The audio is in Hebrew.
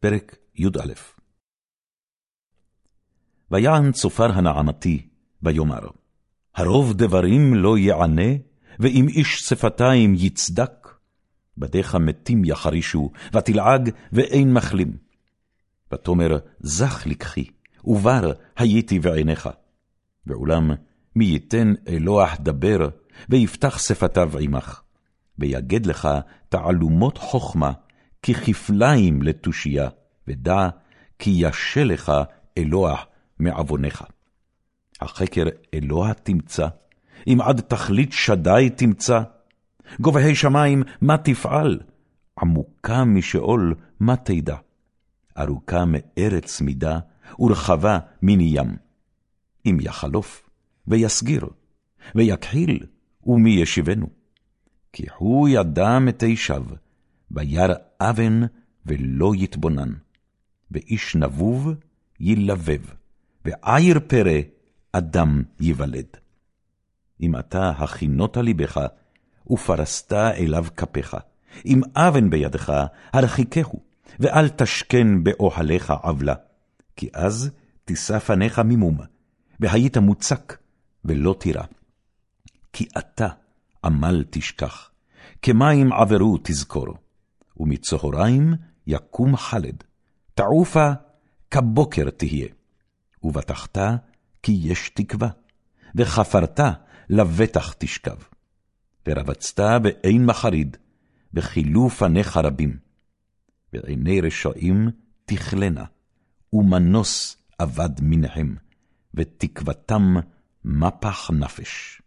פרק י"א ויען צופר הנעמתי, ויאמר, הרוב דברים לא יענה, ואם איש שפתיים יצדק, בדיך מתים יחרישו, ותלעג ואין מחלים. ותאמר, זך לקחי, ובר הייתי בעיניך. ואולם, מי ייתן אלוה דבר, ויפתח שפתיו עמך, ויגד לך תעלומות חכמה, ככפליים לתושייה, ודע כי ישה לך אלוה מעוונך. החקר אלוה תמצא, אם עד תכלית שדי תמצא. גובהי שמים, מה תפעל? עמוקה משאול, מה תדע? ארוכה מארץ מידה, ורחבה מני ים. אם יחלוף, ויסגיר, ויכחיל, ומי ישיבנו? כי הוא ידע מתי שב, וירא אבן ולא יתבונן. ואיש נבוב ילבב, ועיר פרא אדם ייוולד. אם אתה הכינות ליבך, ופרסת אליו כפיך, אם אבן בידך, הרחיקהו, ואל תשכן באוהליך עוולה, כי אז תישא פניך ממום, והיית מוצק, ולא תירא. כי אתה עמל תשכח, כמים עברו תזכור, ומצהריים יקום חלד, תעופה כבוקר תהיה, ובטחת כי יש תקווה, וחפרת לבטח תשכב. ורבצת באין מחריד, וכילו פניך רבים. ועיני רשעים תכלנה, ומנוס אבד מניהם, ותקוותם מפח נפש.